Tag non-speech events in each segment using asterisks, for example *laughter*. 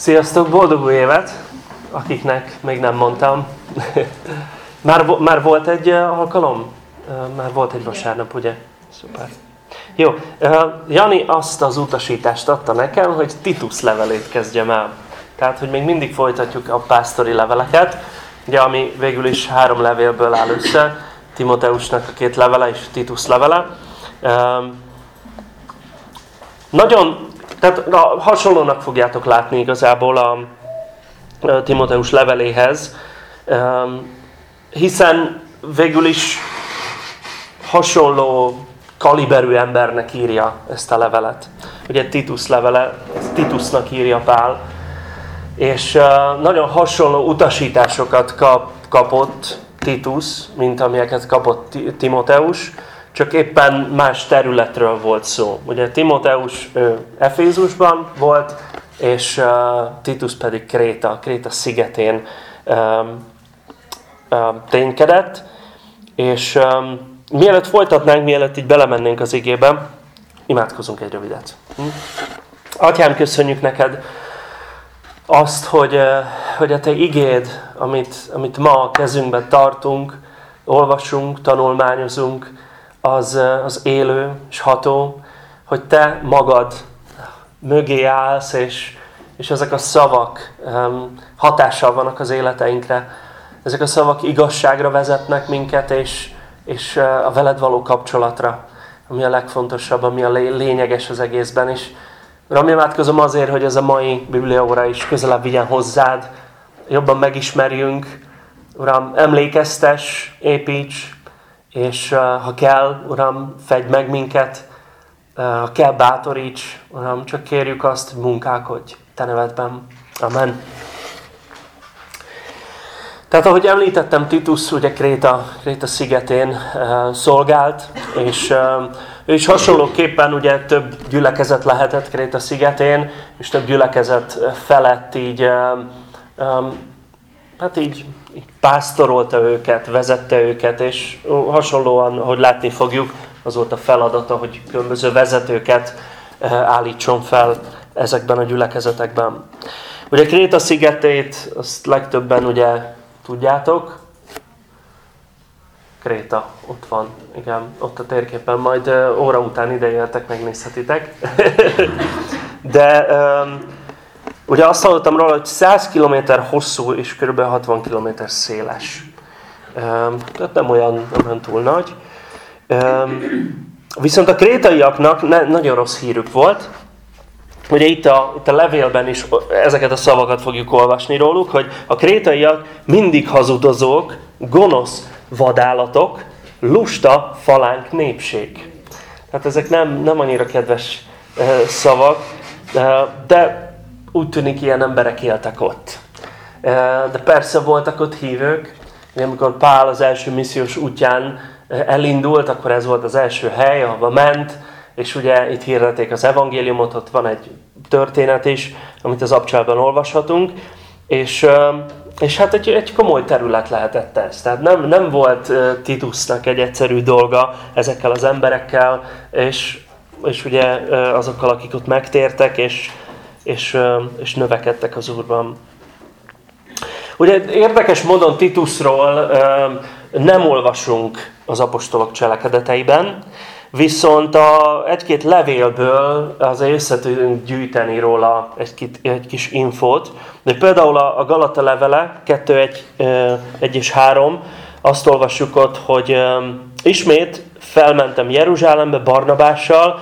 Sziasztok, boldog új évet, akiknek még nem mondtam. *laughs* már, már volt egy alkalom? Már volt egy vasárnap, ugye? Szuper. Jó, Jani azt az utasítást adta nekem, hogy Titus levelét kezdjem el. Tehát, hogy még mindig folytatjuk a pásztori leveleket, ugye, ami végül is három levélből áll össze, Timoteusnak a két levele és Titus levele. Nagyon tehát na, hasonlónak fogjátok látni igazából a, a Timoteus leveléhez, hiszen végül is hasonló kaliberű embernek írja ezt a levelet. Ugye Titus levele, Titusnak írja Pál, és nagyon hasonló utasításokat kap, kapott Titus, mint amilyeket kapott Timoteus csak éppen más területről volt szó. Ugye Timoteus Efézusban volt, és uh, Titus pedig Kréta, Kréta szigetén um, um, ténykedett. És um, mielőtt folytatnánk, mielőtt így belemennénk az igébe, imádkozunk egy rövidet. Hm? Atyám, köszönjük neked azt, hogy, hogy a te igéd, amit, amit ma a kezünkben tartunk, olvasunk, tanulmányozunk, az, az élő és ható, hogy te magad mögé állsz, és, és ezek a szavak um, hatással vannak az életeinkre. Ezek a szavak igazságra vezetnek minket, és, és a veled való kapcsolatra, ami a legfontosabb, ami a lényeges az egészben. És Uram, imádkozom azért, hogy ez a mai bibliaóra is közelebb vigyen hozzád, jobban megismerjünk. Uram, emlékeztes, építs, és ha kell, Uram, fedj meg minket, ha kell, bátoríts, Uram, csak kérjük azt, hogy munkálkodj Te nevedben. Amen. Tehát ahogy említettem, Titus ugye Kréta, Kréta szigetén uh, szolgált, és uh, ő is hasonlóképpen ugye több gyülekezet lehetett Kréta szigetén, és több gyülekezet felett így, um, hát így pásztorolta őket, vezette őket, és hasonlóan, hogy látni fogjuk, az volt a feladata, hogy különböző vezetőket eh, állítson fel ezekben a gyülekezetekben. Ugye Kréta szigetét, azt legtöbben ugye tudjátok, Kréta, ott van, igen, ott a térképen, majd eh, óra után idejeltek, megnézhetitek. *laughs* De um, Ugye azt hallottam róla, hogy 100 km hosszú és kb. 60 km széles. Tehát nem olyan, nem olyan túl nagy. Viszont a krétaiaknak nagyon rossz hírük volt. Ugye itt a, itt a levélben is ezeket a szavakat fogjuk olvasni róluk, hogy a krétaiak mindig hazudozók, gonosz vadállatok, lusta falánk népség. Tehát ezek nem, nem annyira kedves szavak, de úgy tűnik, ilyen emberek éltek ott. De persze voltak ott hívők, amikor Pál az első missziós útján elindult, akkor ez volt az első hely, ahova ment, és ugye itt hirdették az evangéliumot, ott van egy történet is, amit az abcsában olvashatunk, és, és hát egy, egy komoly terület lehetett ez. Tehát nem, nem volt Titusnak egy egyszerű dolga ezekkel az emberekkel, és, és ugye azokkal, akik ott megtértek, és és, és növekedtek az Úrban. Ugye érdekes módon Titusról nem olvasunk az apostolok cselekedeteiben, viszont a egy-két levélből azért össze tudunk gyűjteni róla egy, egy kis infót. De például a Galata levele 2, 1, 1 és 3, azt olvassuk ott, hogy ismét felmentem Jeruzsálembe Barnabással,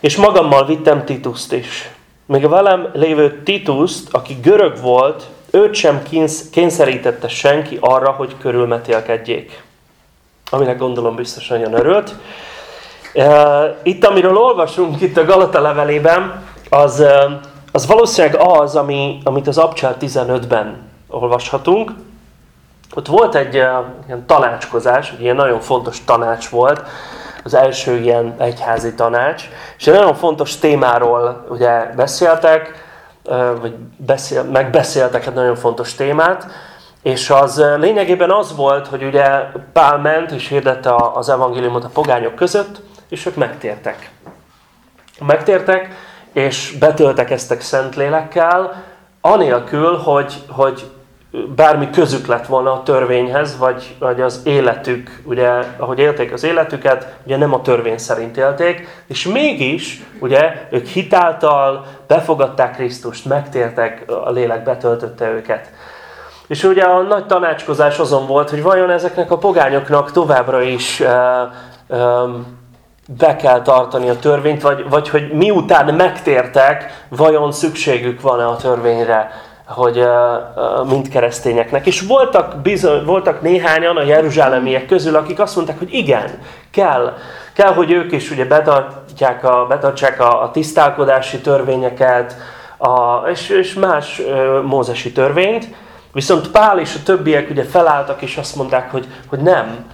és magammal vittem Tituszt is még a velem lévő Tituszt, aki görög volt, őt sem kényszerítette senki arra, hogy körülmetélkedjék. Aminek gondolom biztos nagyon örült. Itt, amiről olvasunk itt a Galata levelében, az, az valószínűleg az, ami, amit az Abcsel 15-ben olvashatunk. Ott volt egy ilyen tanácskozás, egy ilyen nagyon fontos tanács volt, az első ilyen egyházi tanács, és egy nagyon fontos témáról ugye beszéltek, vagy beszél, megbeszéltek egy nagyon fontos témát, és az lényegében az volt, hogy ugye Pál ment és hirdette az evangéliumot a pogányok között, és ők megtértek. Megtértek, és betöltekeztek Szentlélekkel, anélkül, hogy, hogy bármi közük lett volna a törvényhez, vagy, vagy az életük, ugye, ahogy élték az életüket, ugye nem a törvény szerint élték, és mégis, ugye, ők hitáltal befogadták Krisztust, megtértek, a lélek betöltötte őket. És ugye a nagy tanácskozás azon volt, hogy vajon ezeknek a pogányoknak továbbra is uh, um, be kell tartani a törvényt, vagy, vagy hogy miután megtértek, vajon szükségük van-e a törvényre hogy mind keresztényeknek. És voltak, bizony, voltak néhányan a jeruzsálemiek közül, akik azt mondták, hogy igen, kell. Kell, hogy ők is ugye betartják a, betartsák a, a tisztálkodási törvényeket, a, és, és más uh, mózesi törvényt. Viszont Pál és a többiek ugye felálltak, és azt mondták, hogy, hogy nem.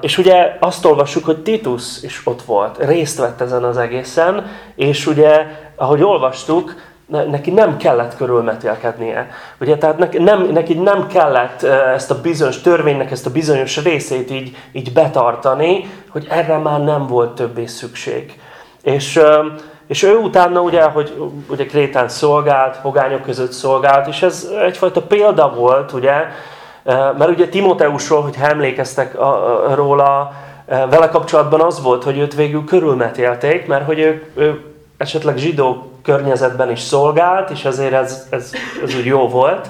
És ugye azt olvassuk, hogy Titus is ott volt, részt vett ezen az egészen, és ugye, ahogy olvastuk, neki nem kellett körülmetélkednie. Ugye, tehát neki nem, neki nem kellett ezt a bizonyos törvénynek, ezt a bizonyos részét így, így betartani, hogy erre már nem volt többé szükség. És, és ő utána ugye, hogy ugye Krétán szolgált, pogányok között szolgált, és ez egyfajta példa volt, ugye, mert ugye Timoteusról, hogy emlékeztek róla, vele kapcsolatban az volt, hogy őt végül körülmetélték, mert hogy ő, ő esetleg zsidó környezetben is szolgált, és azért ez, ez, ez úgy jó volt,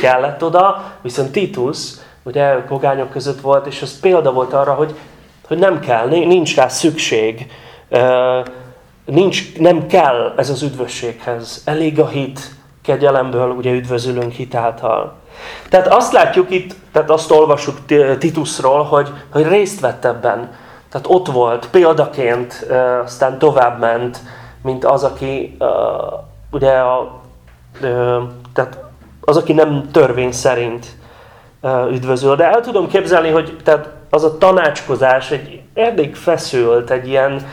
kellett oda, viszont Titus, ugye pogányok között volt, és ez példa volt arra, hogy, hogy nem kell, nincs rá szükség, nincs, nem kell ez az üdvösséghez, elég a hit, kegyelemből ugye üdvözülünk hitáltal. Tehát azt látjuk itt, tehát azt olvasjuk Titusról, hogy, hogy részt vett ebben. Tehát ott volt, példaként, aztán tovább ment, mint az, aki uh, ugye a, uh, tehát az, aki nem törvény szerint uh, üdvözöl. De el tudom képzelni, hogy tehát az a tanácskozás egy elég feszült, egy ilyen,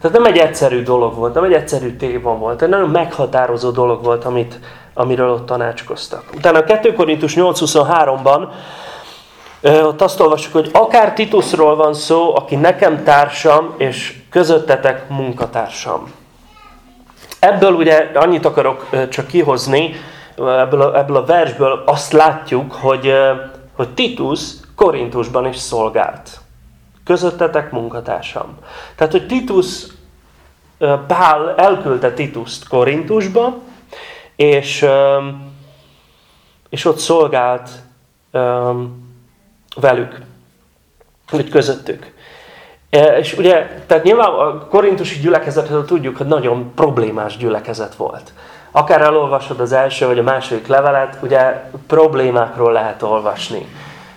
tehát nem egy egyszerű dolog volt, nem egy egyszerű téma volt, egy nagyon meghatározó dolog volt, amit, amiről ott tanácskoztak. Utána a 2 Korintus 8.23-ban ott azt olvassuk, hogy akár Titusról van szó, aki nekem társam, és közöttetek munkatársam. Ebből ugye annyit akarok csak kihozni, ebből a, ebből a versből azt látjuk, hogy, hogy Titus Korintusban is szolgált. Közöttetek munkatársam. Tehát, hogy Titus, Pál elküldte Tituszt Korintusba, és, és ott szolgált velük, vagy közöttük. E, és ugye, tehát nyilván a korintusi gyülekezetről tudjuk, hogy nagyon problémás gyülekezet volt. Akár elolvasod az első vagy a második levelet, ugye problémákról lehet olvasni.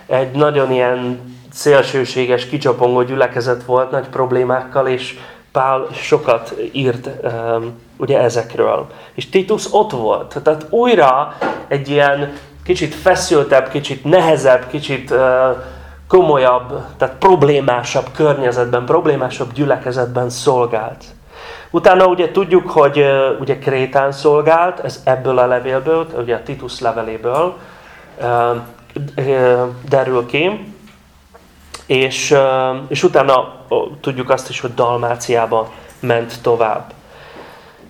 Egy nagyon ilyen szélsőséges, kicsapongó gyülekezet volt, nagy problémákkal, és Pál sokat írt um, ugye ezekről. És Titus ott volt. Tehát újra egy ilyen kicsit feszültebb, kicsit nehezebb, kicsit uh, komolyabb, tehát problémásabb környezetben, problémásabb gyülekezetben szolgált. Utána ugye tudjuk, hogy ugye Krétán szolgált, ez ebből a levélből, ugye a Titus leveléből derül ki, és, és utána tudjuk azt is, hogy Dalmáciába ment tovább.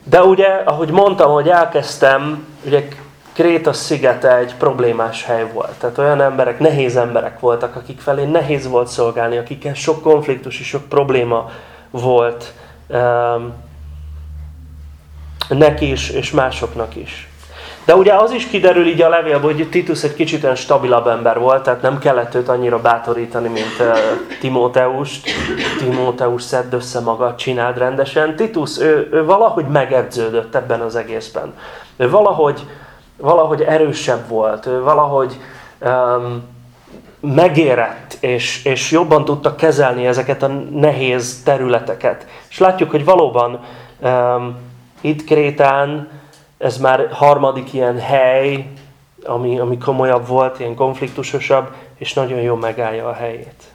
De ugye, ahogy mondtam, hogy elkezdtem, ugye Kréta szigete egy problémás hely volt. Tehát olyan emberek, nehéz emberek voltak, akik felé nehéz volt szolgálni, akikkel sok konfliktus és sok probléma volt um, neki is, és másoknak is. De ugye az is kiderül így a levélből, hogy Titus egy kicsit olyan stabilabb ember volt, tehát nem kellett őt annyira bátorítani, mint uh, Timóteust. Timóteus szedd össze magad, csináld rendesen. Titus, ő, ő valahogy megedződött ebben az egészben. Ő valahogy valahogy erősebb volt, ő valahogy um, megérett, és, és jobban tudta kezelni ezeket a nehéz területeket. És látjuk, hogy valóban um, itt Krétán ez már harmadik ilyen hely, ami, ami komolyabb volt, ilyen konfliktusosabb, és nagyon jól megállja a helyét.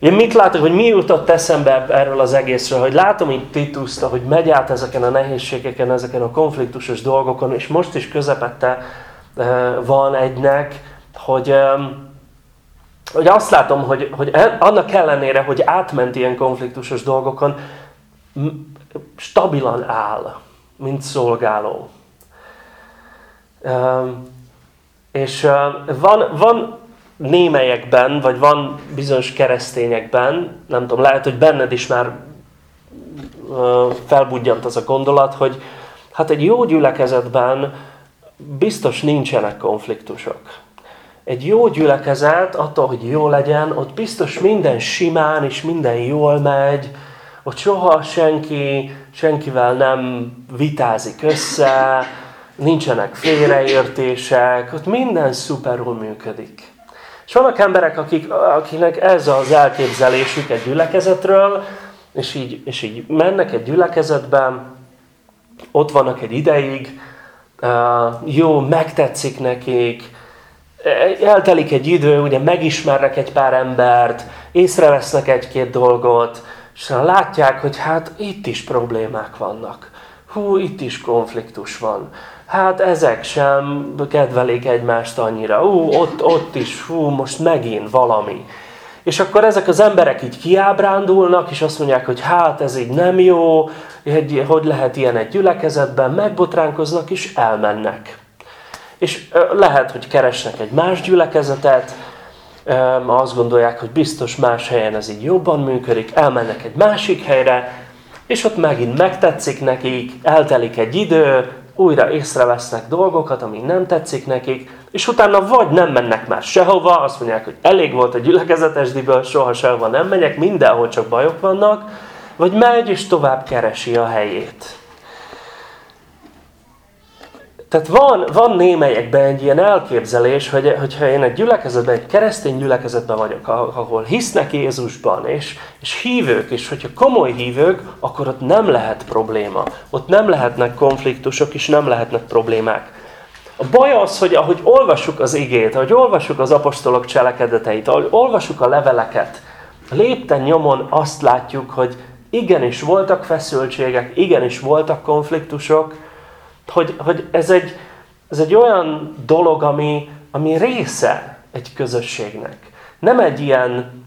Én mit látok, hogy mi jutott eszembe erről az egészről, hogy látom itt Tituszt, hogy megy át ezeken a nehézségeken, ezeken a konfliktusos dolgokon, és most is közepette eh, van egynek, hogy, hogy azt látom, hogy, hogy e, annak ellenére, hogy átment ilyen konfliktusos dolgokon, stabilan áll, mint szolgáló. És van, van némelyekben, vagy van bizonyos keresztényekben, nem tudom, lehet, hogy benned is már felbudjant az a gondolat, hogy hát egy jó gyülekezetben biztos nincsenek konfliktusok. Egy jó gyülekezet, attól, hogy jó legyen, ott biztos minden simán és minden jól megy, ott soha senki, senkivel nem vitázik össze, nincsenek félreértések, ott minden szuperul működik. És vannak emberek, akik, akiknek ez az elképzelésük egy gyülekezetről, és így, és így mennek egy gyülekezetben, ott vannak egy ideig, jó, megtetszik nekik, eltelik egy idő, ugye megismernek egy pár embert, észrevesznek egy-két dolgot, és látják, hogy hát itt is problémák vannak. Hú, itt is konfliktus van. Hát ezek sem kedvelik egymást annyira. Hú, ott, ott is, hú, most megint valami. És akkor ezek az emberek így kiábrándulnak, és azt mondják, hogy hát ez így nem jó, hogy, hogy lehet ilyen egy gyülekezetben, megbotránkoznak, és elmennek. És lehet, hogy keresnek egy más gyülekezetet, azt gondolják, hogy biztos más helyen ez így jobban működik, elmennek egy másik helyre, és ott megint megtetszik nekik, eltelik egy idő, újra észrevesznek dolgokat, ami nem tetszik nekik, és utána vagy nem mennek már sehova, azt mondják, hogy elég volt a gyülekezetesdiből, soha sehova nem megyek, mindenhol csak bajok vannak, vagy megy és tovább keresi a helyét. Tehát van, van némelyekben egy ilyen elképzelés, hogy, hogyha én egy gyülekezetben, egy keresztény gyülekezetben vagyok, ahol hisznek Jézusban, és, és hívők, és hogyha komoly hívők, akkor ott nem lehet probléma. Ott nem lehetnek konfliktusok, és nem lehetnek problémák. A baj az, hogy ahogy olvassuk az igét, ahogy olvassuk az apostolok cselekedeteit, ahogy olvassuk a leveleket, lépten nyomon azt látjuk, hogy igenis voltak feszültségek, igenis voltak konfliktusok, hogy, hogy ez, egy, ez egy olyan dolog, ami, ami része egy közösségnek. Nem egy ilyen,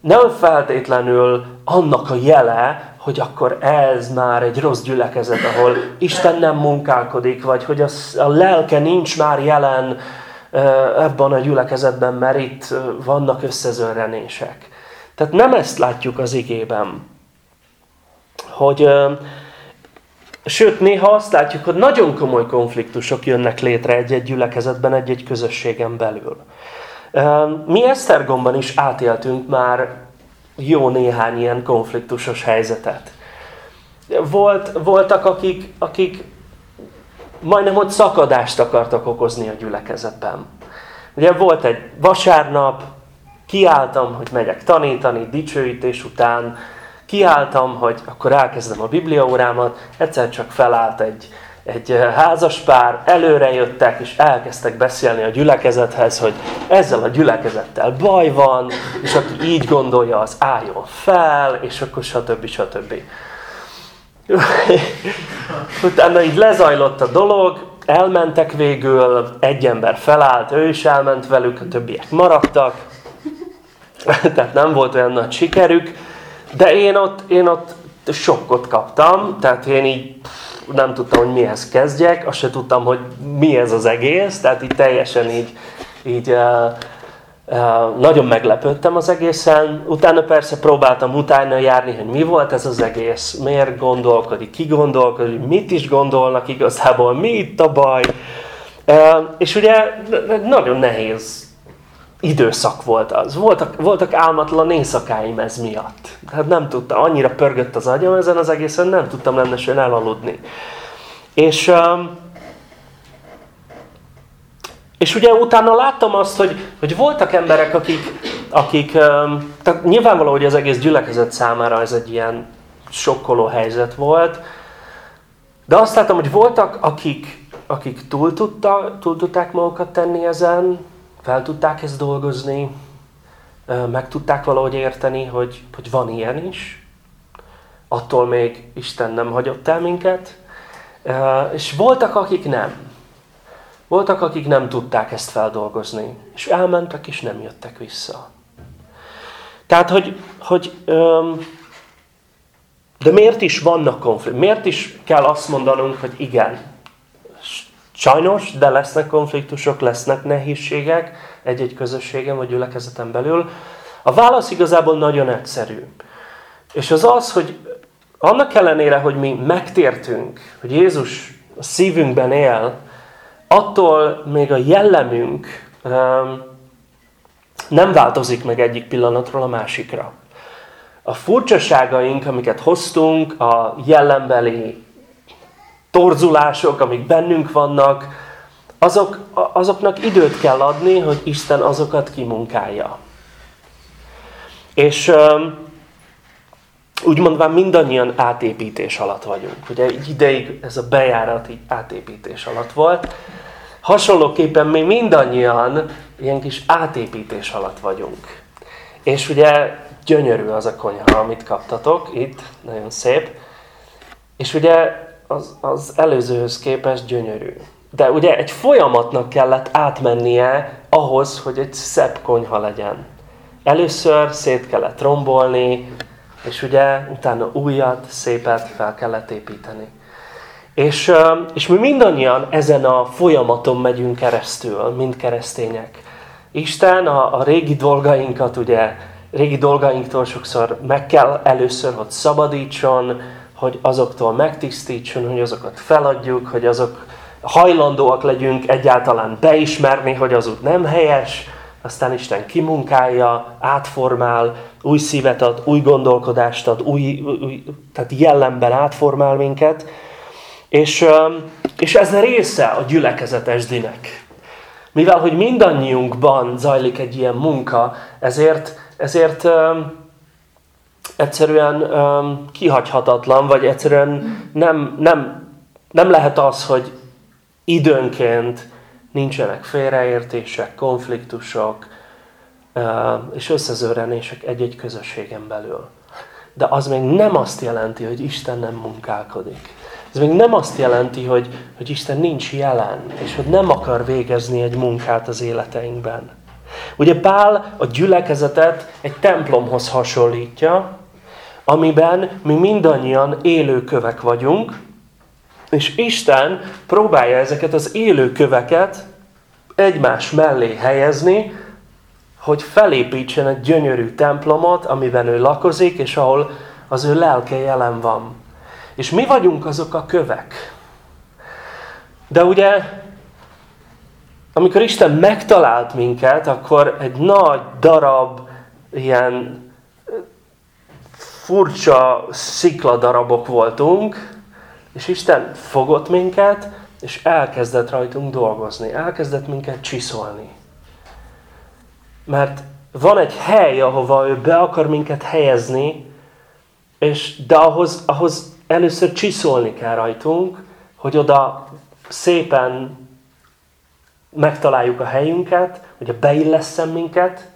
nem feltétlenül annak a jele, hogy akkor ez már egy rossz gyülekezet, ahol Isten nem munkálkodik, vagy hogy az, a lelke nincs már jelen ebben a gyülekezetben, mert itt vannak összezörrenések. Tehát nem ezt látjuk az igében, hogy Sőt, néha azt látjuk, hogy nagyon komoly konfliktusok jönnek létre egy-egy gyülekezetben, egy-egy közösségen belül. Mi Esztergomban is átéltünk már jó néhány ilyen konfliktusos helyzetet. Volt, voltak, akik, akik majdnem ott szakadást akartak okozni a gyülekezetben. Ugye volt egy vasárnap, kiálltam, hogy megyek tanítani, dicsőítés után, kiálltam, hogy akkor elkezdem a bibliaórámat, egyszer csak felállt egy, egy eh, házaspár, előre jöttek, és elkezdtek beszélni a gyülekezethez, hogy ezzel a gyülekezettel baj van, és aki így gondolja, az álljon fel, és akkor stb. stb. *laughs* Utána így lezajlott a dolog, elmentek végül, egy ember felállt, ő is elment velük, a többiek maradtak, *laughs* tehát nem volt olyan nagy sikerük, de én ott, én ott sokkot kaptam, tehát én így nem tudtam, hogy mihez kezdjek, azt se tudtam, hogy mi ez az egész, tehát így teljesen így, így nagyon meglepődtem az egészen. Utána persze próbáltam utána járni, hogy mi volt ez az egész, miért gondolkodik, ki gondolkodik, mit is gondolnak igazából, mi itt a baj. Uh, és ugye nagyon nehéz időszak volt az. Voltak, voltak álmatlan éjszakáim ez miatt. Hát nem tudtam, annyira pörgött az agyam ezen az egészen, nem tudtam rendesen elaludni. És, és ugye utána láttam azt, hogy, hogy voltak emberek, akik, akik tehát nyilvánvaló, hogy az egész gyülekezet számára ez egy ilyen sokkoló helyzet volt, de azt láttam, hogy voltak, akik, akik túl, tudta, túl tudták magukat tenni ezen, fel tudták ezt dolgozni, meg tudták valahogy érteni, hogy, hogy van ilyen is. Attól még Isten nem hagyott el minket. És voltak, akik nem. Voltak, akik nem tudták ezt feldolgozni. És elmentek, és nem jöttek vissza. Tehát, hogy, hogy de miért is vannak konfliktusok? Miért is kell azt mondanunk, hogy igen, Sajnos, de lesznek konfliktusok, lesznek nehézségek egy-egy közösségen vagy gyülekezeten belül. A válasz igazából nagyon egyszerű. És az az, hogy annak ellenére, hogy mi megtértünk, hogy Jézus a szívünkben él, attól még a jellemünk um, nem változik meg egyik pillanatról a másikra. A furcsaságaink, amiket hoztunk, a jellembeli torzulások, amik bennünk vannak, azok, azoknak időt kell adni, hogy Isten azokat kimunkálja. És úgy mondván mindannyian átépítés alatt vagyunk. Ugye egy ideig ez a bejárat így átépítés alatt volt. Hasonlóképpen mi mindannyian ilyen kis átépítés alatt vagyunk. És ugye gyönyörű az a konyha, amit kaptatok itt, nagyon szép. És ugye az, az előzőhöz képest gyönyörű. De ugye egy folyamatnak kellett átmennie ahhoz, hogy egy szebb konyha legyen. Először szét kellett rombolni, és ugye utána újat, szépet fel kellett építeni. És, és mi mindannyian ezen a folyamaton megyünk keresztül, mint keresztények. Isten a, a régi dolgainkat, ugye, régi dolgainktól sokszor meg kell először, hogy szabadítson, hogy azoktól megtisztítson, hogy azokat feladjuk, hogy azok hajlandóak legyünk egyáltalán beismerni, hogy az út nem helyes, aztán Isten kimunkálja, átformál, új szívet ad, új gondolkodást ad, új, új tehát jellemben átformál minket. És, és ez a része a gyülekezetes dinek. Mivel, hogy mindannyiunkban zajlik egy ilyen munka, ezért, ezért egyszerűen um, kihagyhatatlan, vagy egyszerűen nem, nem, nem lehet az, hogy időnként nincsenek félreértések, konfliktusok és összezőrenések egy-egy közösségen belül. De az még nem azt jelenti, hogy Isten nem munkálkodik. Ez még nem azt jelenti, hogy, hogy Isten nincs jelen, és hogy nem akar végezni egy munkát az életeinkben. Ugye Pál a gyülekezetet egy templomhoz hasonlítja, amiben mi mindannyian élő kövek vagyunk, és Isten próbálja ezeket az élő köveket egymás mellé helyezni, hogy felépítsen egy gyönyörű templomot, amiben ő lakozik, és ahol az ő lelke jelen van. És mi vagyunk azok a kövek. De ugye, amikor Isten megtalált minket, akkor egy nagy darab, ilyen furcsa szikladarabok voltunk, és Isten fogott minket, és elkezdett rajtunk dolgozni. Elkezdett minket csiszolni. Mert van egy hely, ahova ő be akar minket helyezni, és, de ahhoz, ahhoz először csiszolni kell rajtunk, hogy oda szépen megtaláljuk a helyünket, hogy a beilleszem minket.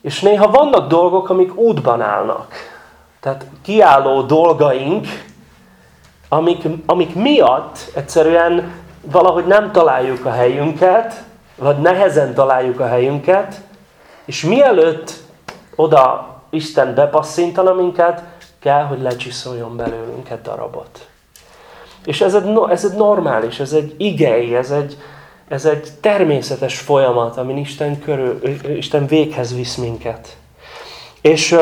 És néha vannak dolgok, amik útban állnak. Tehát kiálló dolgaink, amik, amik miatt egyszerűen valahogy nem találjuk a helyünket, vagy nehezen találjuk a helyünket, és mielőtt oda Isten bepasszintana minket, kell, hogy lecsiszoljon belőlünk egy darabot. És ez egy, ez egy normális, ez egy igei, ez egy, ez egy természetes folyamat, amin Isten, körül, Isten véghez visz minket. És,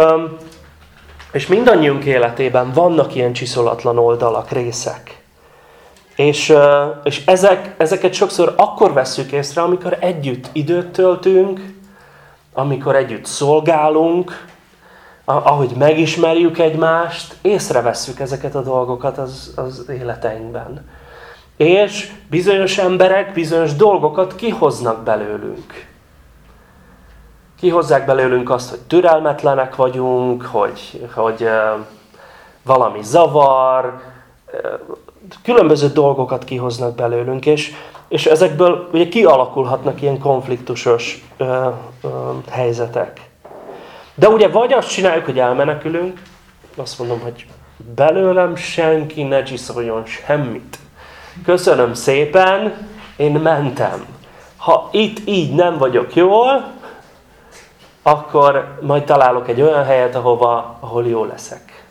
és mindannyiunk életében vannak ilyen csiszolatlan oldalak, részek. És, és ezek, ezeket sokszor akkor vesszük észre, amikor együtt időt töltünk, amikor együtt szolgálunk, ahogy megismerjük egymást, észrevesszük ezeket a dolgokat az, az életeinkben. És bizonyos emberek bizonyos dolgokat kihoznak belőlünk. Kihozzák belőlünk azt, hogy türelmetlenek vagyunk, hogy, hogy valami zavar, különböző dolgokat kihoznak belőlünk, és, és ezekből ugye kialakulhatnak ilyen konfliktusos ö, ö, helyzetek. De ugye vagy azt csináljuk, hogy elmenekülünk, azt mondom, hogy belőlem senki ne csiszoljon semmit. Köszönöm szépen, én mentem. Ha itt így nem vagyok jól, akkor majd találok egy olyan helyet, ahova, ahol jó leszek.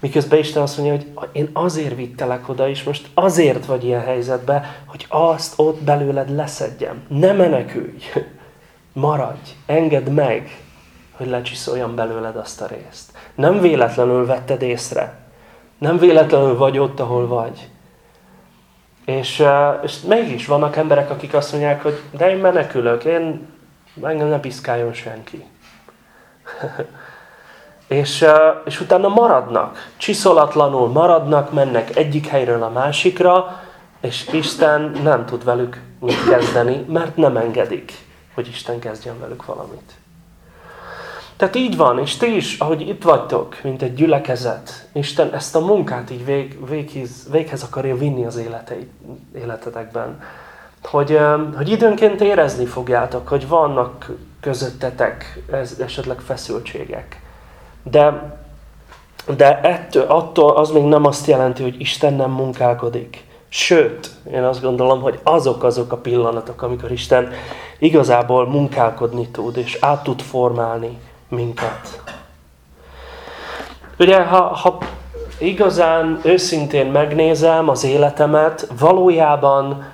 Miközben Isten azt mondja, hogy én azért vittelek oda, és most azért vagy ilyen helyzetben, hogy azt ott belőled leszedjem. Ne menekülj! Maradj! Engedd meg, hogy lecsiszoljam belőled azt a részt. Nem véletlenül vetted észre. Nem véletlenül vagy ott, ahol vagy. És, és mégis vannak emberek, akik azt mondják, hogy de én menekülök, én engem ne piszkáljon senki. *laughs* és, és utána maradnak, csiszolatlanul maradnak, mennek egyik helyről a másikra, és Isten nem tud velük mit kezdeni, mert nem engedik, hogy Isten kezdjen velük valamit. Tehát így van, és ti is, ahogy itt vagytok, mint egy gyülekezet, Isten ezt a munkát így vég, véghez, véghez akarja vinni az életei, életetekben. Hogy, hogy időnként érezni fogjátok, hogy vannak közöttetek ez, esetleg feszültségek. De, de ettől, attól az még nem azt jelenti, hogy Isten nem munkálkodik. Sőt, én azt gondolom, hogy azok azok a pillanatok, amikor Isten igazából munkálkodni tud, és át tud formálni minket. Ugye, ha, ha igazán őszintén megnézem az életemet, valójában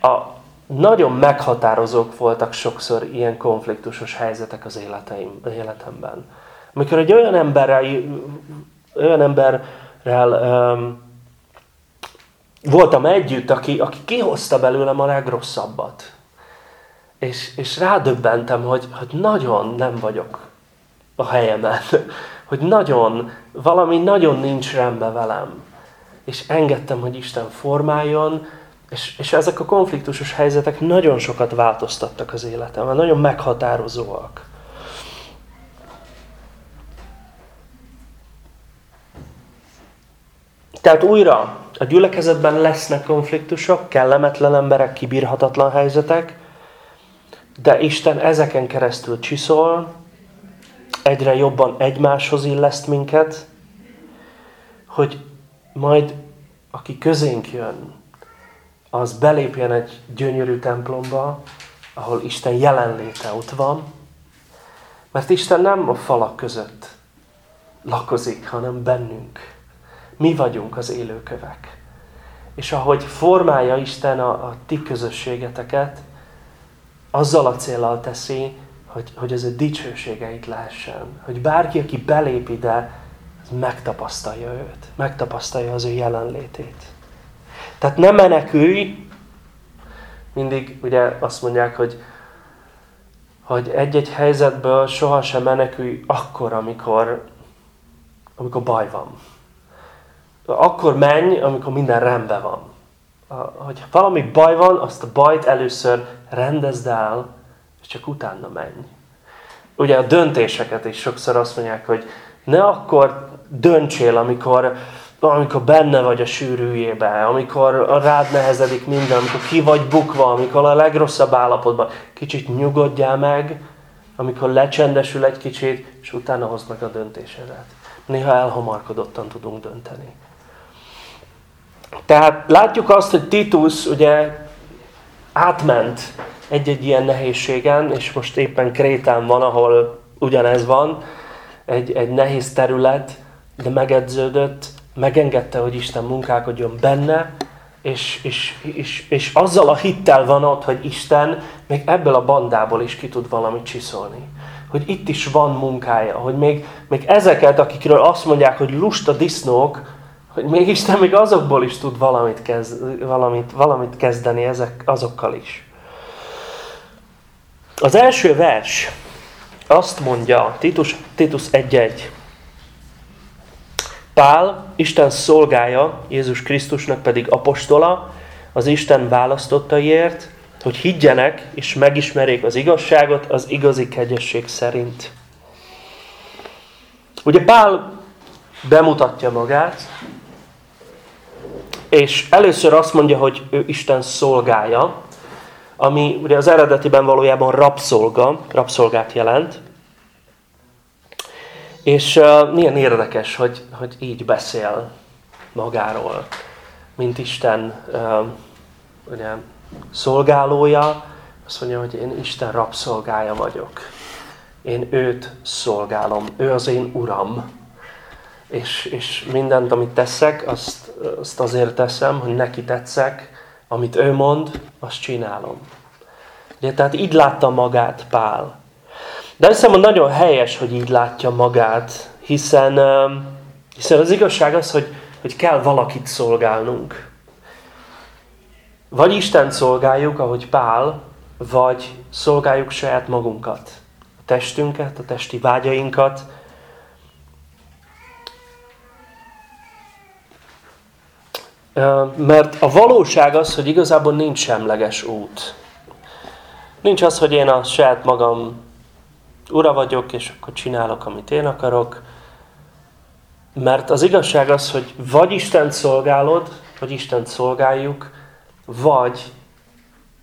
a nagyon meghatározók voltak sokszor ilyen konfliktusos helyzetek az életeim, életemben. Amikor egy olyan emberrel, olyan emberrel um, voltam együtt, aki, aki kihozta belőlem a legrosszabbat. És, és rádöbbentem, hogy, hogy nagyon nem vagyok a helyemen. *laughs* Hogy nagyon, valami nagyon nincs rendben velem. És engedtem, hogy Isten formáljon, és, és ezek a konfliktusos helyzetek nagyon sokat változtattak az életemben, nagyon meghatározóak. Tehát újra, a gyülekezetben lesznek konfliktusok, kellemetlen emberek, kibírhatatlan helyzetek, de Isten ezeken keresztül csiszol, egyre jobban egymáshoz illeszt minket, hogy majd aki közénk jön, az belépjen egy gyönyörű templomba, ahol Isten jelenléte ott van, mert Isten nem a falak között lakozik, hanem bennünk. Mi vagyunk az élőkövek. És ahogy formálja Isten a, a ti közösségeteket, azzal a célral teszi, hogy, hogy ez a dicsőségeit lehessen. Hogy bárki, aki belép ide, megtapasztalja őt. Megtapasztalja az ő jelenlétét. Tehát nem menekülj, mindig ugye azt mondják, hogy, hogy egy-egy helyzetből sohasem menekülj akkor, amikor, amikor baj van. Akkor menj, amikor minden rendben van. Hogy valami baj van, azt a bajt először rendezd el, és csak utána menj. Ugye a döntéseket is sokszor azt mondják, hogy ne akkor döntsél, amikor, amikor benne vagy a sűrűjébe, amikor rád nehezedik minden, amikor ki vagy bukva, amikor a legrosszabb állapotban. Kicsit nyugodjál meg, amikor lecsendesül egy kicsit, és utána hozd meg a döntésedet. Néha elhamarkodottan tudunk dönteni. Tehát látjuk azt, hogy Titus ugye átment egy-egy ilyen nehézségen, és most éppen Krétán van, ahol ugyanez van, egy, egy nehéz terület, de megedződött, megengedte, hogy Isten munkálkodjon benne, és, és, és, és azzal a hittel van ott, hogy Isten még ebből a bandából is ki tud valamit csiszolni. Hogy itt is van munkája, hogy még, még ezeket, akikről azt mondják, hogy lusta disznók, hogy még Isten még azokból is tud valamit, kezd, valamit, valamit kezdeni ezek, azokkal is. Az első vers azt mondja, Titus, Titus 1.1. Pál, Isten szolgája, Jézus Krisztusnak pedig apostola, az Isten választottaiért, hogy higgyenek és megismerjék az igazságot az igazi kegyesség szerint. Ugye Pál bemutatja magát, és először azt mondja, hogy ő Isten szolgája, ami ugye az eredetiben valójában rabszolga, rabszolgát jelent. És uh, milyen érdekes, hogy, hogy így beszél magáról, mint Isten uh, ugye, szolgálója. Azt mondja, hogy én Isten rabszolgája vagyok. Én őt szolgálom. Ő az én uram. és, és mindent, amit teszek, azt, azt azért teszem, hogy neki tetszek, amit ő mond, azt csinálom. Ugye, tehát így látta magát Pál. De azt hiszem, hogy nagyon helyes, hogy így látja magát, hiszen, hiszen az igazság az, hogy, hogy kell valakit szolgálnunk. Vagy Isten szolgáljuk, ahogy Pál, vagy szolgáljuk saját magunkat. A testünket, a testi vágyainkat. Mert a valóság az, hogy igazából nincs semleges út. Nincs az, hogy én a saját magam ura vagyok, és akkor csinálok, amit én akarok. Mert az igazság az, hogy vagy Isten szolgálod, vagy Isten szolgáljuk, vagy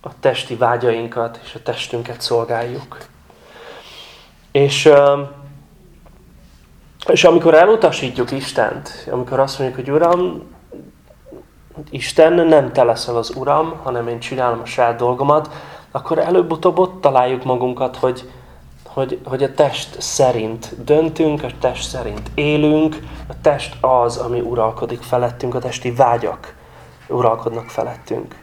a testi vágyainkat és a testünket szolgáljuk. És, és amikor elutasítjuk Istent, amikor azt mondjuk, hogy Uram, Isten nem te leszel az Uram, hanem én csinálom a saját dolgomat, akkor előbb-utóbb ott találjuk magunkat, hogy, hogy, hogy a test szerint döntünk, a test szerint élünk, a test az, ami uralkodik felettünk, a testi vágyak uralkodnak felettünk.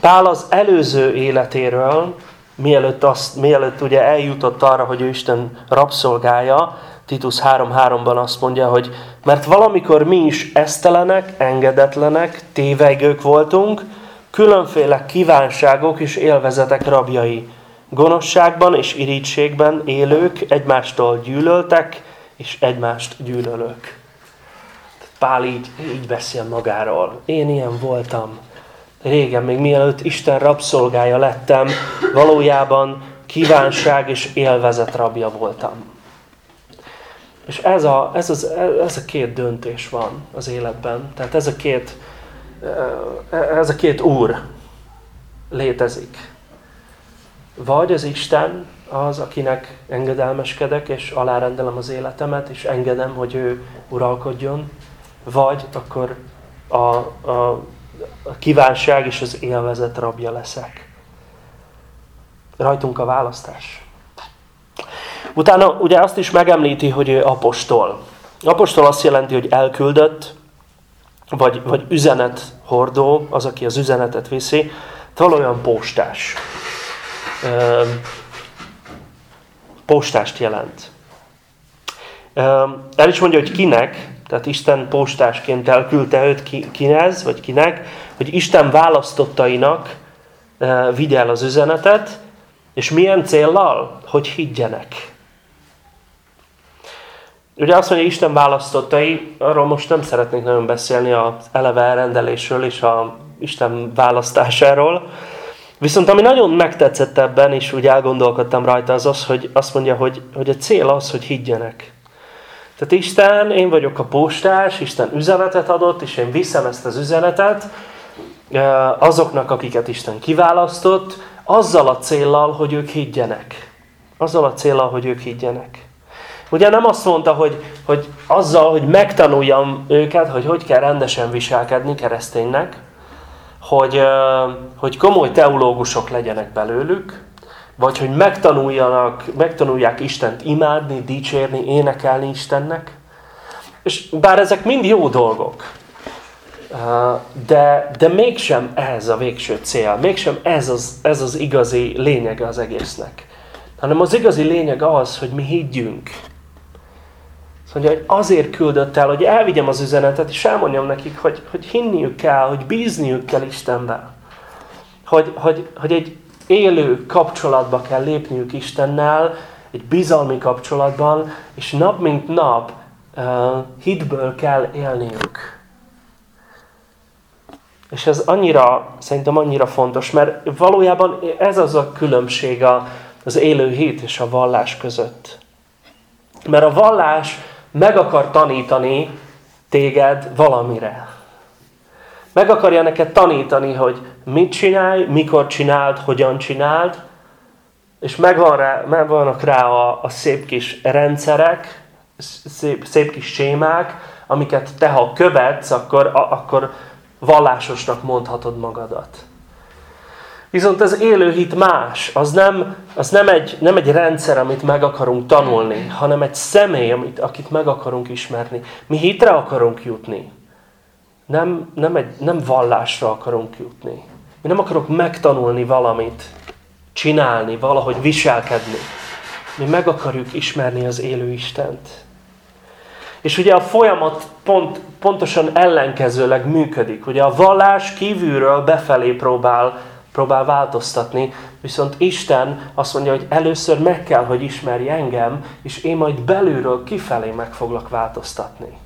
Pál az előző életéről, mielőtt, azt, mielőtt ugye eljutott arra, hogy ő Isten rabszolgája, Titus 3.3-ban azt mondja, hogy mert valamikor mi is esztelenek, engedetlenek, tévegők voltunk, különféle kívánságok és élvezetek rabjai. Gonoszságban és irítségben élők egymástól gyűlöltek, és egymást gyűlölők. Pál így, így beszél magáról. Én ilyen voltam. Régen, még mielőtt Isten rabszolgája lettem, valójában kívánság és élvezet rabja voltam. És ez a, ez, az, ez a két döntés van az életben. Tehát ez a két, ez a két úr létezik. Vagy az Isten az, akinek engedelmeskedek, és alárendelem az életemet, és engedem, hogy ő uralkodjon, vagy akkor a, a, a kívánság és az élvezet rabja leszek. Rajtunk a választás. Utána ugye azt is megemlíti, hogy ő apostol. Apostol azt jelenti, hogy elküldött, vagy, vagy üzenet hordó, az, aki az üzenetet viszi, valójában postás. Postást jelent. El is mondja, hogy kinek, tehát Isten postásként elküldte őt kinez, vagy kinek, hogy Isten választottainak vigye el az üzenetet, és milyen céllal? Hogy higgyenek. Ugye azt mondja, Isten választottai, arról most nem szeretnék nagyon beszélni az eleve elrendelésről és a Isten választásáról. Viszont ami nagyon megtetszett ebben, és úgy elgondolkodtam rajta, az az, hogy azt mondja, hogy, hogy a cél az, hogy higgyenek. Tehát Isten, én vagyok a postás, Isten üzenetet adott, és én viszem ezt az üzenetet azoknak, akiket Isten kiválasztott, azzal a céllal, hogy ők higgyenek. Azzal a céllal, hogy ők higgyenek. Ugye nem azt mondta, hogy, hogy azzal, hogy megtanuljam őket, hogy hogy kell rendesen viselkedni kereszténynek, hogy, hogy komoly teológusok legyenek belőlük, vagy hogy megtanuljanak, megtanulják Istent imádni, dicsérni, énekelni Istennek. És bár ezek mind jó dolgok, de, de mégsem ez a végső cél, mégsem ez az, ez az igazi lényege az egésznek. Hanem az igazi lényeg az, hogy mi higgyünk. Mondja, hogy azért küldött el, hogy elvigyem az üzenetet, és elmondjam nekik, hogy, hogy hinniük kell, hogy bízniük kell Istenben. Hogy, hogy, hogy egy élő kapcsolatba kell lépniük Istennel, egy bizalmi kapcsolatban, és nap mint nap uh, hitből kell élniük. És ez annyira, szerintem annyira fontos, mert valójában ez az a különbség az élő hit és a vallás között. Mert a vallás meg akar tanítani téged valamire. Meg akarja neked tanítani, hogy mit csinálj, mikor csináld, hogyan csináld, és megvan rá, megvannak rá a, a szép kis rendszerek, szép, szép kis sémák, amiket te ha követsz, akkor, a, akkor vallásosnak mondhatod magadat. Viszont az élő hit más. Az nem, az nem, egy, nem egy rendszer, amit meg akarunk tanulni, hanem egy személy, amit, akit meg akarunk ismerni. Mi hitre akarunk jutni. Nem, nem, egy, nem vallásra akarunk jutni. Mi nem akarok megtanulni valamit, csinálni, valahogy viselkedni. Mi meg akarjuk ismerni az élő Istent. És ugye a folyamat pont, pontosan ellenkezőleg működik. Ugye a vallás kívülről befelé próbál, próbál változtatni, viszont Isten azt mondja, hogy először meg kell, hogy ismerj engem, és én majd belülről kifelé meg foglak változtatni.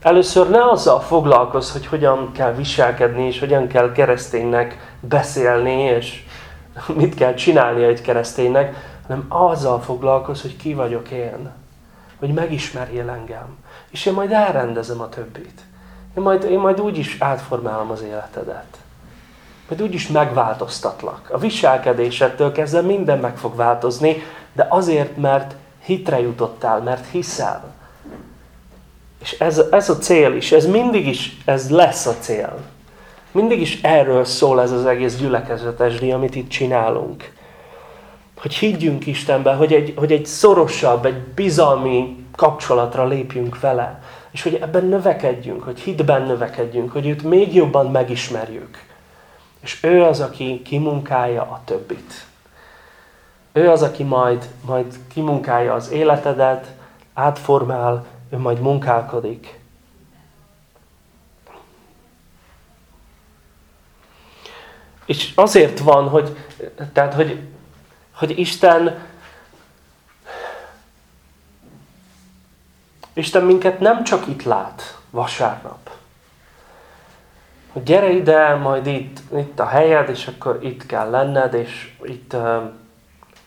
Először ne azzal foglalkozz, hogy hogyan kell viselkedni, és hogyan kell kereszténynek beszélni, és mit kell csinálni egy kereszténynek, hanem azzal foglalkozz, hogy ki vagyok én. Hogy megismerjél engem. És én majd elrendezem a többit. Én majd, én majd úgy is átformálom az életedet. Majd úgy is megváltoztatlak. A viselkedésettől kezdve minden meg fog változni, de azért, mert hitre jutottál, mert hiszel. És ez, ez a cél is, ez mindig is, ez lesz a cél. Mindig is erről szól ez az egész gyülekezetesdi, amit itt csinálunk. Hogy higgyünk Istenben, hogy egy, hogy egy szorosabb, egy bizalmi kapcsolatra lépjünk vele. És hogy ebben növekedjünk, hogy hitben növekedjünk, hogy őt még jobban megismerjük. És ő az, aki kimunkálja a többit. Ő az, aki majd, majd kimunkálja az életedet, átformál, ő majd munkálkodik. És azért van, hogy, tehát, hogy, hogy Isten Isten minket nem csak itt lát vasárnap. Hogy gyere ide, majd itt, itt a helyed, és akkor itt kell lenned, és itt, uh,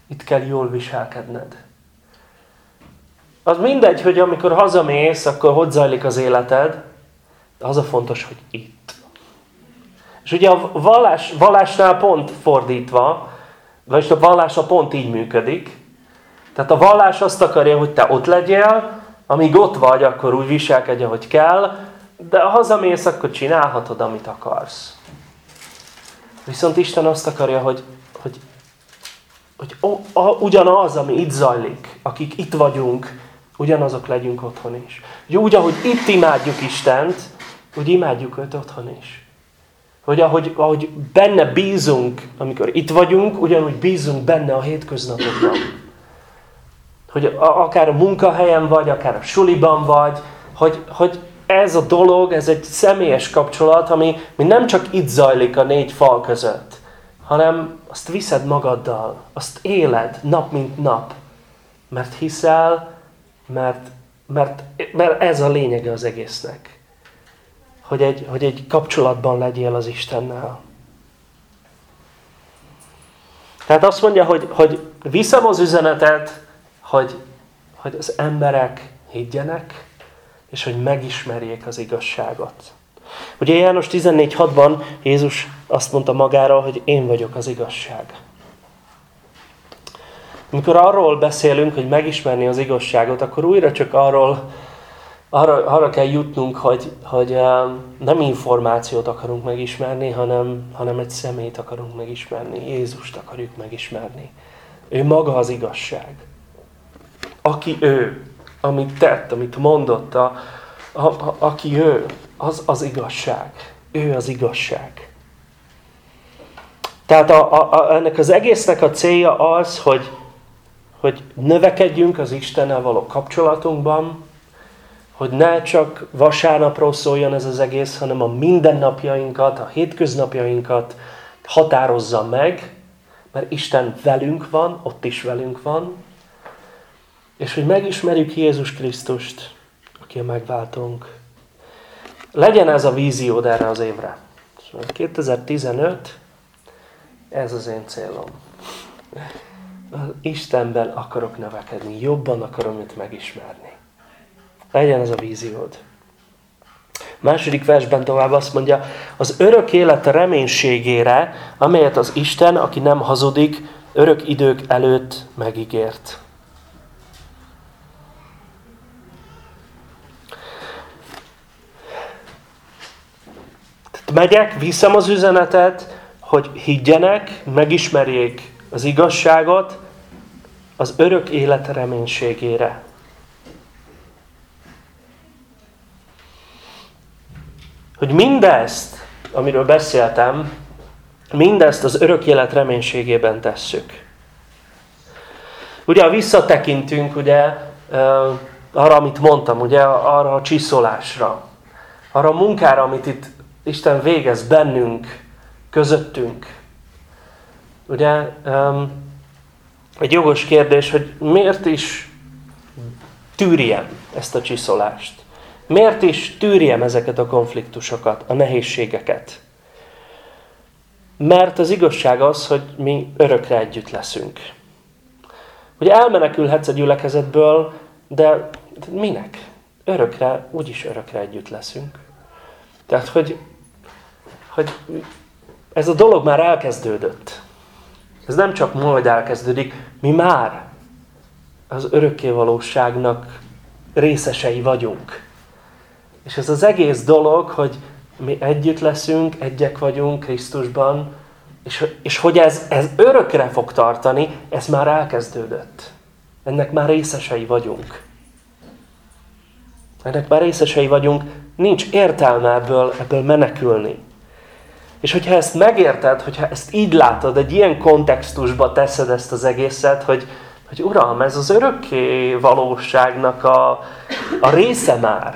itt kell jól viselkedned. Az mindegy, hogy amikor hazamész, akkor hogy zajlik az életed, de az a fontos, hogy itt. És ugye a vallás, vallásnál pont fordítva, vagyis a vallás a pont így működik. Tehát a vallás azt akarja, hogy te ott legyél, amíg ott vagy, akkor úgy viselkedj, ahogy kell, de ha hazamész, akkor csinálhatod, amit akarsz. Viszont Isten azt akarja, hogy, hogy, hogy o, a, ugyanaz, ami itt zajlik, akik itt vagyunk, ugyanazok legyünk otthon is. Hogy úgy, ahogy itt imádjuk Istent, úgy imádjuk őt otthon is. Hogy ahogy, ahogy benne bízunk, amikor itt vagyunk, ugyanúgy bízunk benne a hétköznapokban. Hogy akár a munkahelyen vagy, akár a suliban vagy, hogy, hogy ez a dolog, ez egy személyes kapcsolat, ami, ami nem csak itt zajlik a négy fal között, hanem azt viszed magaddal, azt éled nap mint nap, mert hiszel, mert, mert, mert ez a lényege az egésznek. Hogy egy, hogy egy kapcsolatban legyél az Istennel. Tehát azt mondja, hogy, hogy viszem az üzenetet, hogy, hogy az emberek higgyenek, és hogy megismerjék az igazságot. Ugye János 14.6-ban Jézus azt mondta magára, hogy én vagyok az igazság. Amikor arról beszélünk, hogy megismerni az igazságot, akkor újra csak arról, arra, arra kell jutnunk, hogy, hogy nem információt akarunk megismerni, hanem, hanem egy szemét akarunk megismerni. Jézust akarjuk megismerni. Ő maga az igazság. Aki ő, amit tett, amit mondott, a, a, aki ő, az az igazság. Ő az igazság. Tehát a, a, a, ennek az egésznek a célja az, hogy, hogy növekedjünk az Istennel való kapcsolatunkban, hogy ne csak vasárnapról szóljon ez az egész, hanem a mindennapjainkat, a hétköznapjainkat határozza meg, mert Isten velünk van, ott is velünk van, és hogy megismerjük Jézus Krisztust, aki a megváltónk. Legyen ez a víziód erre az évre. 2015, ez az én célom. Istenben akarok növekedni, jobban akarom őt megismerni. Legyen ez a víziód. Második versben tovább azt mondja, az örök élet reménységére, amelyet az Isten, aki nem hazudik, örök idők előtt megígért. Megyek, viszem az üzenetet, hogy higgyenek, megismerjék az igazságot az örök élet reménységére. Hogy mindezt, amiről beszéltem, mindezt az örök élet reménységében tesszük. Ugye, ha visszatekintünk, ugye, arra, amit mondtam, ugye, arra a csiszolásra, arra a munkára, amit itt Isten végez bennünk, közöttünk. Ugye, egy jogos kérdés, hogy miért is tűrjem ezt a csiszolást? Miért is tűrjem ezeket a konfliktusokat, a nehézségeket? Mert az igazság az, hogy mi örökre együtt leszünk. Ugye elmenekülhetsz a gyülekezetből, de minek? Örökre, úgyis örökre együtt leszünk. Tehát, hogy, hogy ez a dolog már elkezdődött. Ez nem csak majd elkezdődik, mi már az örökkévalóságnak részesei vagyunk. És ez az egész dolog, hogy mi együtt leszünk, egyek vagyunk Krisztusban, és, és hogy ez, ez örökre fog tartani, ez már elkezdődött. Ennek már részesei vagyunk. Ennek már részesei vagyunk, nincs értelme ebből, ebből menekülni. És hogyha ezt megérted, hogyha ezt így látod, egy ilyen kontextusba teszed ezt az egészet, hogy, hogy Uram, ez az örökké valóságnak a, a része már.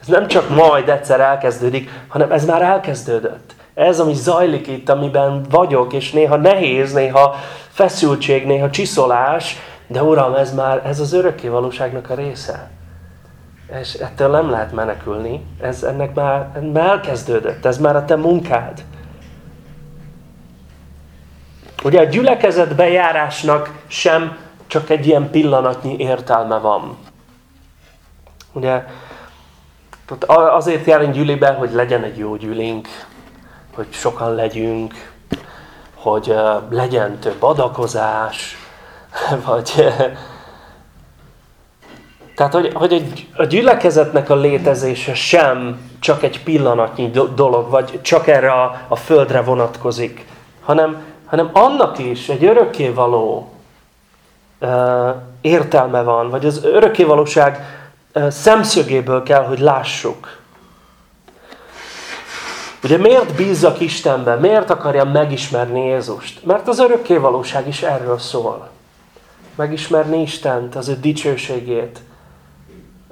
Ez nem csak majd egyszer elkezdődik, hanem ez már elkezdődött. Ez, ami zajlik itt, amiben vagyok, és néha nehéz, néha feszültség, néha csiszolás, de Uram, ez már ez az örökké valóságnak a része. És ettől nem lehet menekülni. Ez ennek már, már elkezdődött. Ez már a te munkád. Ugye a gyülekezet bejárásnak sem csak egy ilyen pillanatnyi értelme van. Ugye azért járunk gyűlibe, hogy legyen egy jó gyűlink, hogy sokan legyünk, hogy legyen több adakozás, *laughs* vagy... Tehát, hogy, hogy a gyülekezetnek a létezése sem csak egy pillanatnyi dolog, vagy csak erre a, a földre vonatkozik, hanem, hanem annak is egy örökkévaló értelme van, vagy az örökkévalóság szemszögéből kell, hogy lássuk. Ugye miért bízzak Istenbe? Miért akarjam megismerni Jézust? Mert az örökkévalóság is erről szól. Megismerni Istent, az ő dicsőségét.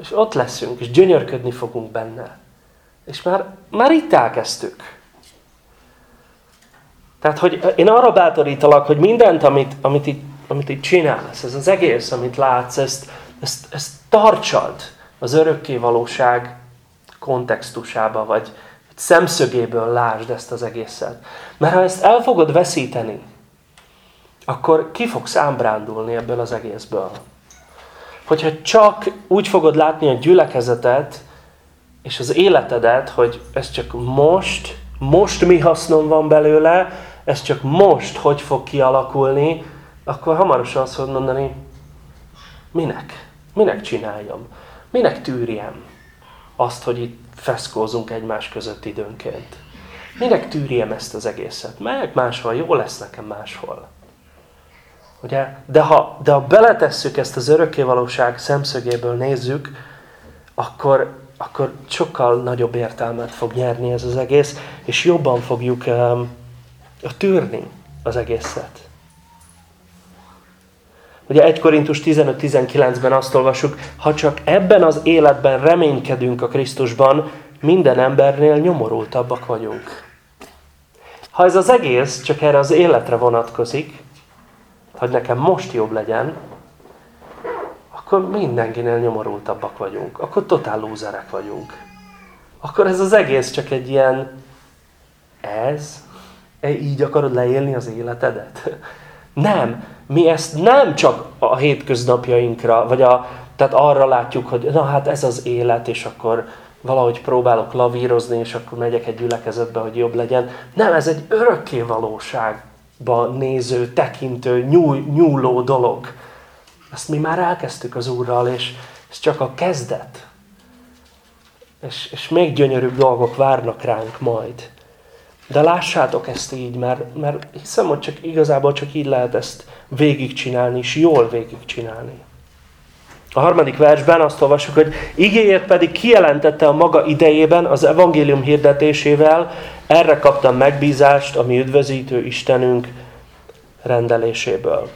És ott leszünk, és gyönyörködni fogunk benne. És már, már itt elkezdtük. Tehát, hogy én arra bátorítalak, hogy mindent, amit, amit, itt, amit itt csinálsz, ez az egész, amit látsz, ezt, ezt, ezt tartsad az örökkévalóság kontextusába, vagy, szemszögéből lásd ezt az egészet. Mert ha ezt el fogod veszíteni, akkor ki fogsz ámbrándulni ebből az egészből. Hogyha csak úgy fogod látni a gyülekezetet, és az életedet, hogy ez csak most, most mi hasznom van belőle, ez csak most hogy fog kialakulni, akkor hamarosan azt fogod mondani, minek? Minek csináljam? Minek tűrjem azt, hogy itt feszkózunk egymás között időnként. Minek tűrjem ezt az egészet? Melyek máshol, jó lesz nekem máshol. Ugye? De, ha, de ha beletesszük ezt az örökkévalóság szemszögéből nézzük, akkor, akkor sokkal nagyobb értelmet fog nyerni ez az egész, és jobban fogjuk um, tűrni az egészet. Ugye 1 Korintus 15-19-ben azt olvasjuk, ha csak ebben az életben reménykedünk a Krisztusban, minden embernél nyomorultabbak vagyunk. Ha ez az egész csak erre az életre vonatkozik, hogy nekem most jobb legyen, akkor mindenkinél nyomorultabbak vagyunk. Akkor totál lúzerek vagyunk. Akkor ez az egész csak egy ilyen, ez? E, így akarod leélni az életedet? Nem, mi ezt nem csak a hétköznapjainkra, vagy a, tehát arra látjuk, hogy na hát ez az élet, és akkor valahogy próbálok lavírozni, és akkor megyek egy gyülekezetbe, hogy jobb legyen. Nem, ez egy örökké valóságba néző, tekintő, nyúl, nyúló dolog. Ezt mi már elkezdtük az Úrral, és ez csak a kezdet. És, és még gyönyörűbb dolgok várnak ránk majd. De lássátok ezt így, mert, mert hiszem, hogy csak igazából csak így lehet ezt végigcsinálni, és jól végigcsinálni. A harmadik versben azt olvasjuk, hogy igéért pedig kijelentette a maga idejében az evangélium hirdetésével, erre kaptam megbízást a mi üdvözítő Istenünk rendeléséből.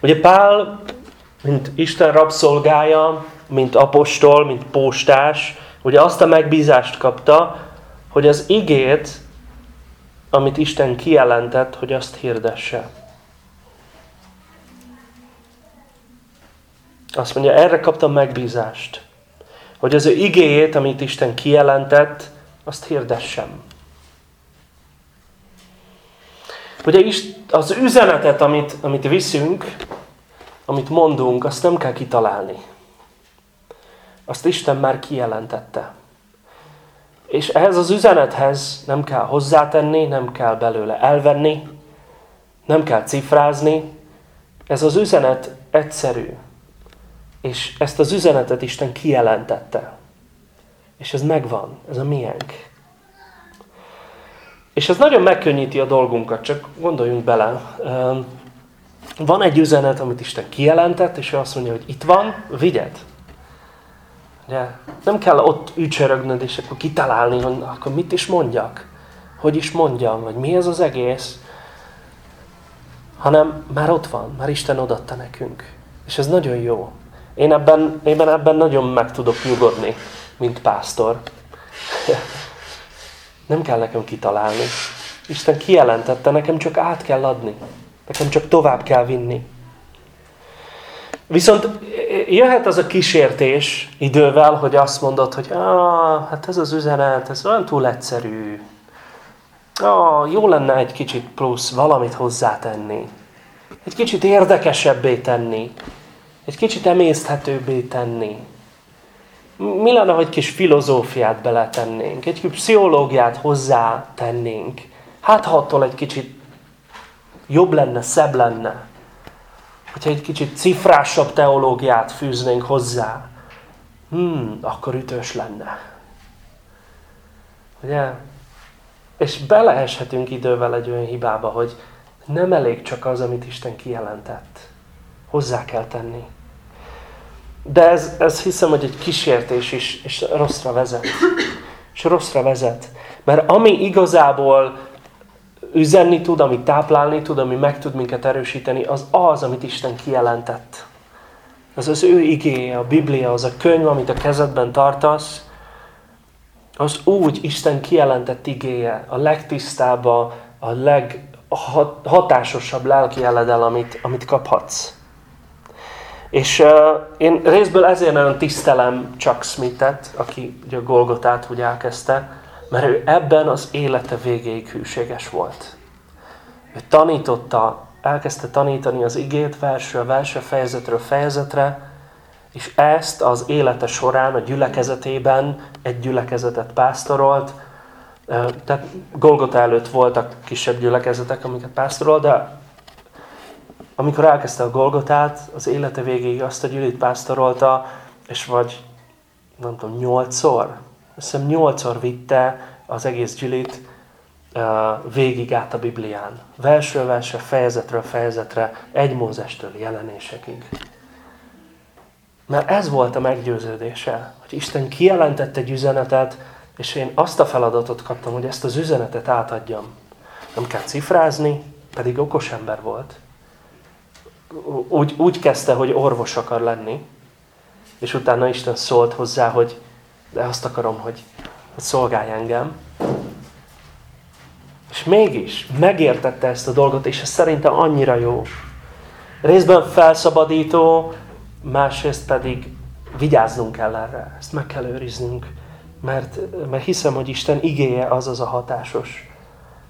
Ugye Pál, mint Isten rabszolgája, mint apostol, mint postás, ugye azt a megbízást kapta, hogy az igét, amit Isten kijelentett, hogy azt hirdesse. Azt mondja, erre kaptam megbízást. Hogy az ő igéjét, amit Isten kijelentett, azt hirdessem. Ugye az üzenetet, amit, amit viszünk, amit mondunk, azt nem kell kitalálni. Azt Isten már kijelentette. És ehhez az üzenethez nem kell hozzátenni, nem kell belőle elvenni, nem kell cifrázni. Ez az üzenet egyszerű. És ezt az üzenetet Isten kijelentette. És ez megvan, ez a miénk. És ez nagyon megkönnyíti a dolgunkat, csak gondoljunk bele. Van egy üzenet, amit Isten kijelentett, és ő azt mondja, hogy itt van, vigyed. Ugye? Nem kell ott ücsörögnöd, és akkor kitalálni, hogy akkor mit is mondjak. Hogy is mondjam, vagy mi ez az egész. Hanem már ott van, már Isten odatta nekünk. És ez nagyon jó. Én ebben, én ebben nagyon meg tudok nyugodni, mint pásztor. *laughs* Nem kell nekem kitalálni. Isten kijelentette, nekem csak át kell adni. Nekem csak tovább kell vinni. Viszont jöhet az a kísértés idővel, hogy azt mondod, hogy ah, hát ez az üzenet, ez olyan túl egyszerű. Ah, jó lenne egy kicsit plusz valamit hozzátenni. Egy kicsit érdekesebbé tenni. Egy kicsit emészthetőbbé tenni. Mi lenne, hogy kis filozófiát beletennénk, egy kis pszichológiát hozzá tennénk. Hát ha attól egy kicsit jobb lenne, szebb lenne. Hogyha egy kicsit cifrásabb teológiát fűznénk hozzá, hmm, akkor ütős lenne. Ugye? És beleeshetünk idővel egy olyan hibába, hogy nem elég csak az, amit Isten kijelentett. Hozzá kell tenni. De ez, ez hiszem, hogy egy kísértés is, és rosszra vezet. És rosszra vezet. Mert ami igazából üzenni tud, ami táplálni tud, ami meg tud minket erősíteni, az az, amit Isten kijelentett. Az az ő igéje, a Biblia, az a könyv, amit a kezedben tartasz, az úgy Isten kijelentett igéje, a legtisztább, a leghatásosabb lelki jeledel, amit, amit kaphatsz. És uh, én részből ezért nagyon tisztelem Chuck Smith-et, aki ugye a Golgotát úgy elkezdte, mert ő ebben az élete végéig hűséges volt. Ő tanította, elkezdte tanítani az igét versről versre, fejezetről fejezetre, és ezt az élete során a gyülekezetében egy gyülekezetet pásztorolt, tehát Golgota előtt voltak kisebb gyülekezetek, amiket pásztorolt, de amikor elkezdte a Golgotát, az élete végéig azt a gyűlit pásztorolta, és vagy, nem tudom, nyolcszor, azt hiszem nyolcszor vitte az egész gyűlit uh, végig át a Biblián. Versről versre, fejezetről fejezetre, egy Mózestől jelenésekig. Mert ez volt a meggyőződése, hogy Isten kijelentett egy üzenetet, és én azt a feladatot kaptam, hogy ezt az üzenetet átadjam. Nem kell cifrázni, pedig okos ember volt úgy, úgy kezdte, hogy orvos akar lenni, és utána Isten szólt hozzá, hogy de azt akarom, hogy, hogy szolgálj engem. És mégis megértette ezt a dolgot, és ez szerintem annyira jó. Részben felszabadító, másrészt pedig vigyáznunk kell erre. Ezt meg kell őriznünk, mert, mert hiszem, hogy Isten igéje az az a hatásos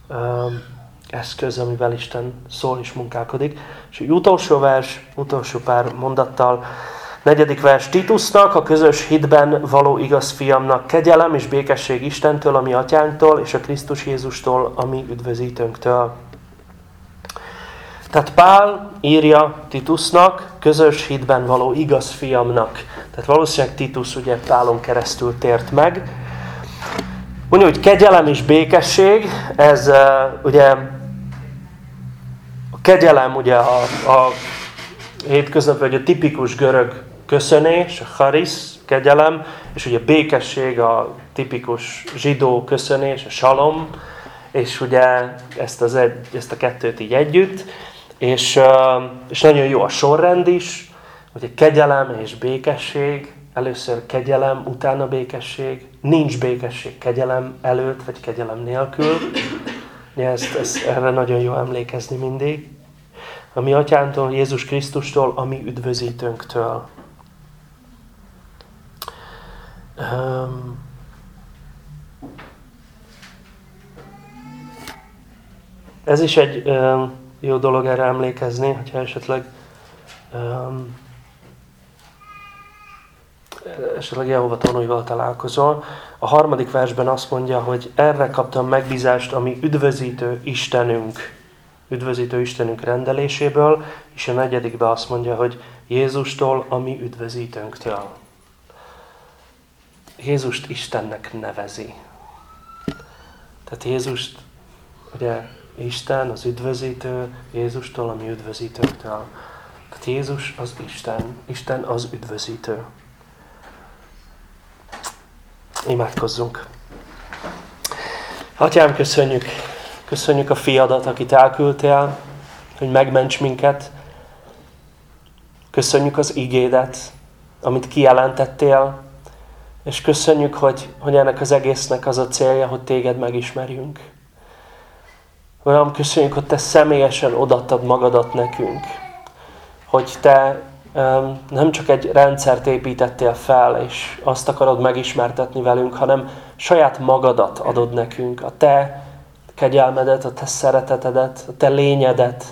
um, eszköz, amivel Isten szól és munkálkodik. És egy utolsó vers, utolsó pár mondattal, negyedik vers, Titusnak, a közös hitben való igaz fiamnak, kegyelem és békesség Istentől, ami atyánktól, és a Krisztus Jézustól, ami üdvözítőnktől. Tehát Pál írja Titusnak, közös hitben való igaz fiamnak. Tehát valószínűleg Titus ugye Pálon keresztül tért meg. Mondja, hogy kegyelem és békesség, ez uh, ugye kegyelem ugye a, a hétköznapi, vagy a tipikus görög köszönés, a charis, kegyelem, és ugye békesség, a tipikus zsidó köszönés, a salom, és ugye ezt, az egy, ezt a kettőt így együtt, és, és nagyon jó a sorrend is, hogy kegyelem és békesség, először kegyelem, utána békesség, nincs békesség kegyelem előtt, vagy kegyelem nélkül. Ezt, ezt, erre nagyon jó emlékezni mindig. A mi atyántól, Jézus Krisztustól, a mi üdvözítőnktől. Um, ez is egy um, jó dolog erre emlékezni, hogyha esetleg um, esetleg Jehova tanúival találkozol. A harmadik versben azt mondja, hogy erre kaptam megbízást, ami üdvözítő Istenünk, üdvözítő Istenünk rendeléséből, és a negyedikben azt mondja, hogy Jézustól, ami üdvözítőnktől. Jézust Istennek nevezi. Tehát Jézust, ugye Isten, az üdvözítő, Jézustól, ami üdvözítőktől. Tehát Jézus az Isten, Isten az üdvözítő. Imádkozzunk. Atyám, köszönjük. Köszönjük a fiadat, akit elküldtél, hogy megments minket. Köszönjük az igédet, amit kijelentettél, és köszönjük, hogy, hogy ennek az egésznek az a célja, hogy téged megismerjünk. Uram, köszönjük, hogy te személyesen odattad magadat nekünk. Hogy te um, nem csak egy rendszert építettél fel, és azt akarod megismertetni velünk, hanem saját magadat adod nekünk. A te kegyelmedet, a te szeretetedet, a te lényedet.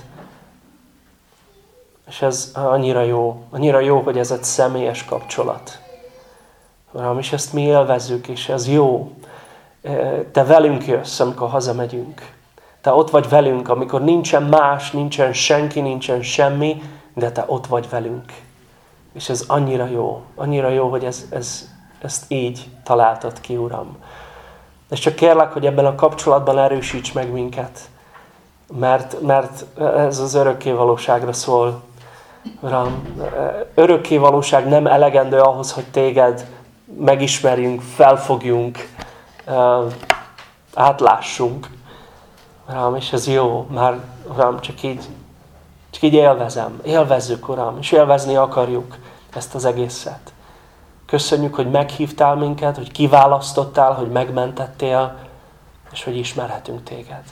És ez annyira jó. Annyira jó, hogy ez egy személyes kapcsolat. Uram, és ezt mi élvezzük, és ez jó. Te velünk jössz, amikor hazamegyünk. Te ott vagy velünk, amikor nincsen más, nincsen senki, nincsen semmi, de Te ott vagy velünk. És ez annyira jó, annyira jó, hogy ez, ez, ezt így találtad ki, Uram. És csak kérlek, hogy ebben a kapcsolatban erősíts meg minket, mert, mert ez az örökké valóságra szól. Uram, örökké valóság nem elegendő ahhoz, hogy téged megismerjünk, felfogjunk, átlássunk. Uram, és ez jó, már Uram, csak így, csak így élvezem. Élvezzük, Uram, és élvezni akarjuk ezt az egészet. Köszönjük, hogy meghívtál minket, hogy kiválasztottál, hogy megmentettél, és hogy ismerhetünk téged.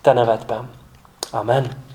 Te nevedben. Amen.